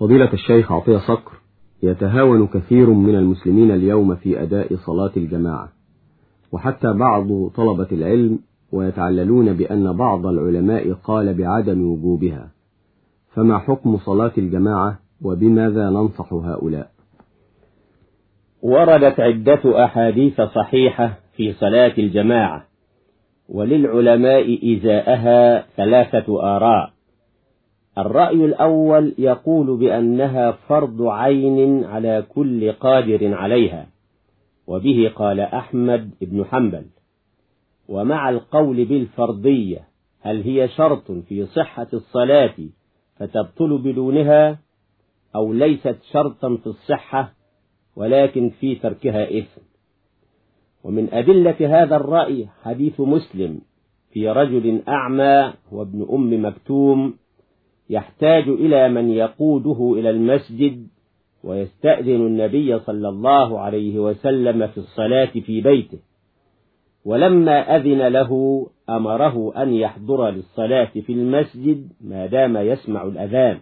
فضيلة الشيخ عطية صقر يتهاون كثير من المسلمين اليوم في أداء صلاة الجماعة وحتى بعض طلبة العلم ويتعللون بأن بعض العلماء قال بعدم وجوبها فما حكم صلاة الجماعة وبماذا ننصح هؤلاء؟ وردت عدة أحاديث صحيحة في صلاة الجماعة وللعلماء إزاءها ثلاثة آراء. الرأي الأول يقول بأنها فرض عين على كل قادر عليها وبه قال أحمد بن حنبل. ومع القول بالفرضية هل هي شرط في صحة الصلاة فتبطل بدونها أو ليست شرطا في الصحة ولكن في تركها إثم؟ ومن أدلة هذا الرأي حديث مسلم في رجل أعمى وابن أم مكتوم يحتاج إلى من يقوده إلى المسجد ويستأذن النبي صلى الله عليه وسلم في الصلاة في بيته. ولما أذن له أمره أن يحضر للصلاة في المسجد ما دام يسمع الأذان.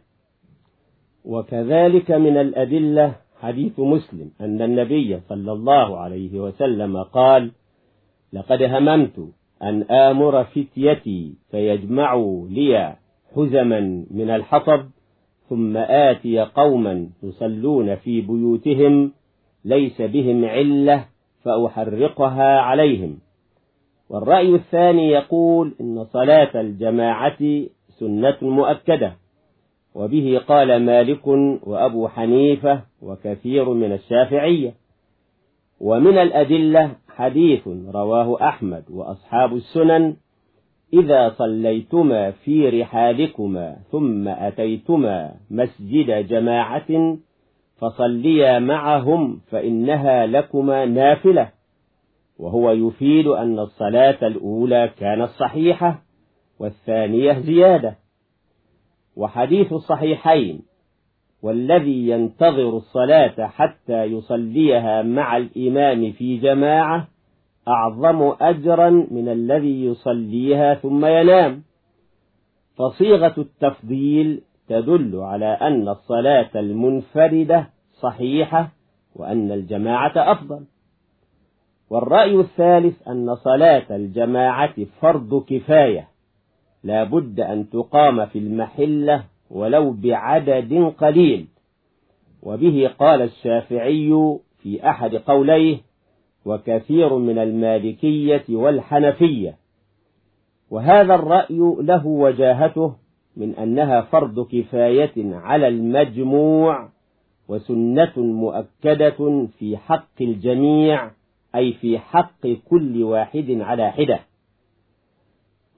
وكذلك من الأدلة حديث مسلم أن النبي صلى الله عليه وسلم قال لقد هممت أن آمر فتيتي فيجمعوا لي حزما من الحطب ثم آتي قوما يصلون في بيوتهم ليس بهم علة فأحرقها عليهم. والرأي الثاني يقول إن صلاة الجماعة سنة مؤكدة. وبه قال مالك وأبو حنيفة وكثير من الشافعية. ومن الأدلة حديث رواه أحمد وأصحاب السنن إذا صليتما في رحالكما ثم أتيتما مسجد جماعة فصليا معهم فإنها لكما نافلة. وهو يفيد أن الصلاة الأولى كانت صحيحة والثانية زيادة. وحديث الصحيحين والذي ينتظر الصلاة حتى يصليها مع الإمام في جماعة أعظم أجرا من الذي يصليها ثم ينام. فصيغة التفضيل تدل على أن الصلاة المنفردة صحيحة وأن الجماعة أفضل. والرأي الثالث أن صلاة الجماعة فرض كفاية. لا بد أن تقام في المحلة ولو بعدد قليل. وبه قال الشافعي في أحد قوليه وكثير من المالكية والحنفية. وهذا الرأي له وجاهته من أنها فرض كفاية على المجموع وسنة مؤكدة في حق الجميع أي في حق كل واحد على حدة.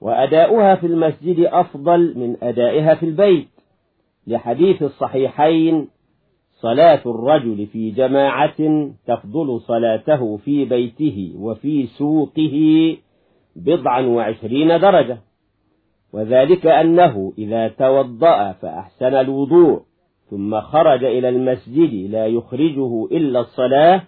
وأداؤها في المسجد أفضل من أدائها في البيت. لحديث الصحيحين صلاة الرجل في جماعة تفضل صلاته في بيته وفي سوقه بضعا وعشرين درجة. وذلك أنه إذا توضأ فأحسن الوضوء ثم خرج إلى المسجد لا يخرجه إلا الصلاة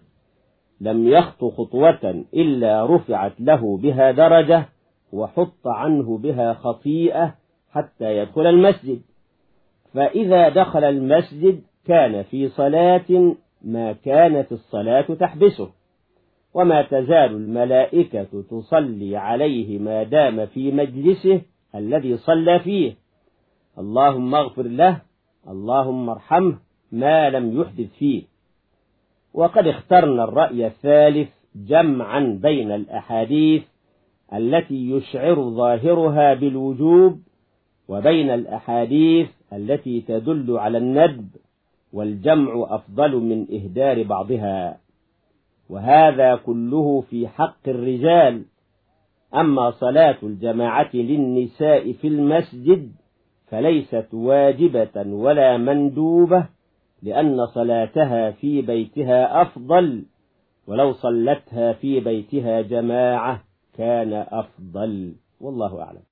لم يخط خطوة إلا رفعت له بها درجة وحط عنه بها خطيئة حتى يدخل المسجد. فإذا دخل المسجد كان في صلاة ما كانت الصلاة تحبسه وما تزال الملائكة تصلي عليه ما دام في مجلسه الذي صلى فيه. اللهم اغفر له اللهم ارحمه ما لم يحدث فيه. وقد اخترنا الرأي الثالث جمعا بين الأحاديث التي يشعر ظاهرها بالوجوب وبين الأحاديث التي تدل على الندب. والجمع أفضل من إهدار بعضها وهذا كله في حق الرجال. أما صلاة الجماعة للنساء في المسجد فليست واجبة ولا مندوبة لأن صلاتها في بيتها أفضل ولو صلتها في بيتها جماعة كان أفضل. والله أعلم.